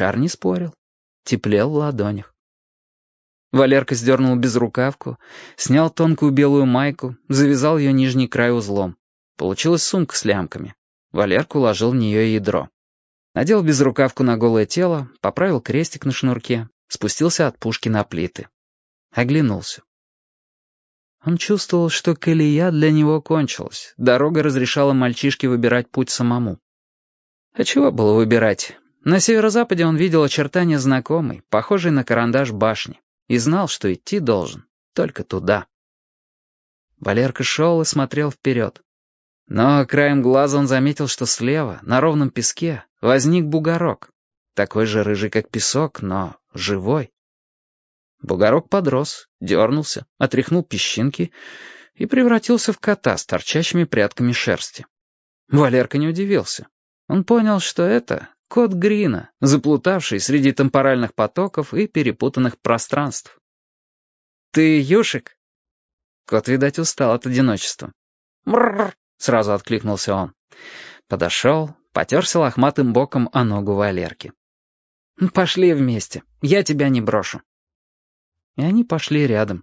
шар не спорил. Теплел в ладонях. Валерка сдернул безрукавку, снял тонкую белую майку, завязал ее нижний край узлом. Получилась сумка с лямками. Валерка уложил в нее ядро. Надел безрукавку на голое тело, поправил крестик на шнурке, спустился от пушки на плиты. Оглянулся. Он чувствовал, что колея для него кончилась. Дорога разрешала мальчишке выбирать путь самому. А чего было выбирать? На северо-западе он видел очертания знакомой, похожей на карандаш башни и знал, что идти должен только туда. Валерка шел и смотрел вперед. Но краем глаза он заметил, что слева, на ровном песке, возник бугорок. Такой же рыжий, как песок, но живой. Бугорок подрос, дернулся, отряхнул песчинки и превратился в кота с торчащими прядками шерсти. Валерка не удивился. Он понял, что это Кот Грина, заплутавший среди темпоральных потоков и перепутанных пространств. «Ты Юшик?» Кот, видать, устал от одиночества. «Мрррр!» — сразу откликнулся он. Подошел, потерся лохматым боком о ногу Валерки. «Пошли вместе, я тебя не брошу». И они пошли рядом.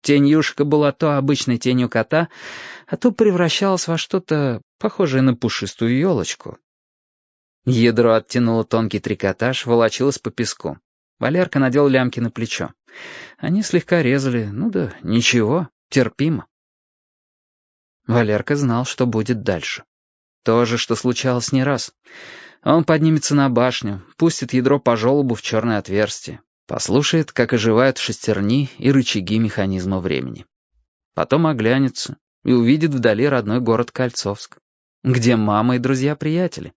Тень Юшика была то обычной тенью кота, а то превращалась во что-то похожее на пушистую елочку, Ядро оттянуло тонкий трикотаж, волочилось по песку. Валерка надел лямки на плечо. Они слегка резали, ну да ничего, терпимо. Валерка знал, что будет дальше. То же, что случалось не раз. Он поднимется на башню, пустит ядро по желобу в черное отверстие, послушает, как оживают шестерни и рычаги механизма времени. Потом оглянется и увидит вдали родной город Кольцовск, где мама и друзья-приятели.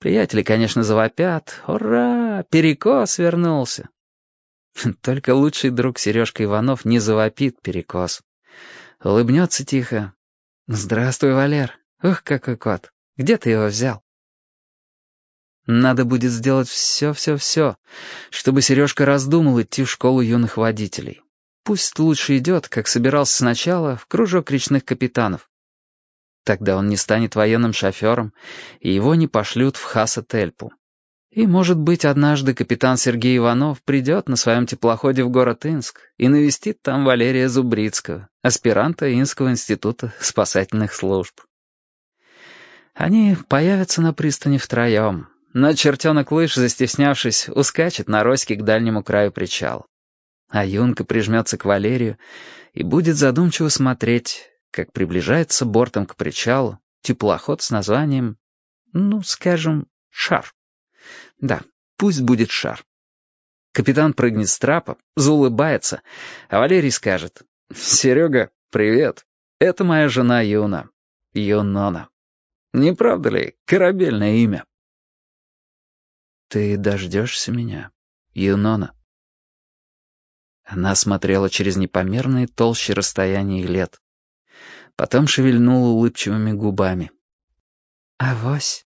Приятели, конечно, завопят. «Ура! Перекос вернулся!» Только лучший друг Сережка Иванов не завопит перекос. Улыбнется тихо. «Здравствуй, Валер. Ух, какой кот. Где ты его взял?» Надо будет сделать все-все-все, чтобы Сережка раздумал идти в школу юных водителей. Пусть лучше идет, как собирался сначала, в кружок речных капитанов. Тогда он не станет военным шофером, и его не пошлют в Хаса-Тельпу. И, может быть, однажды капитан Сергей Иванов придет на своем теплоходе в город Инск и навестит там Валерия Зубрицкого, аспиранта Инского института спасательных служб. Они появятся на пристани втроем, но чертенок лыж, застеснявшись, ускачет на роське к дальнему краю причала. А юнка прижмется к Валерию и будет задумчиво смотреть, как приближается бортом к причалу теплоход с названием, ну, скажем, «Шар». Да, пусть будет «Шар». Капитан прыгнет с трапа, заулыбается, а Валерий скажет, «Серега, привет, это моя жена Юна, Юнона. Не правда ли, корабельное имя?» «Ты дождешься меня, Юнона?» Она смотрела через непомерные толщи расстояний лет. Потом шевельнула улыбчивыми губами. «Авось».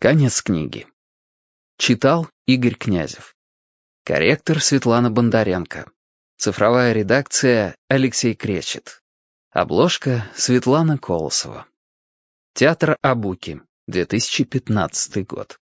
Конец книги. Читал Игорь Князев. Корректор Светлана Бондаренко. Цифровая редакция Алексей Кречет. Обложка Светлана Колосова. Театр Абуки. 2015 год.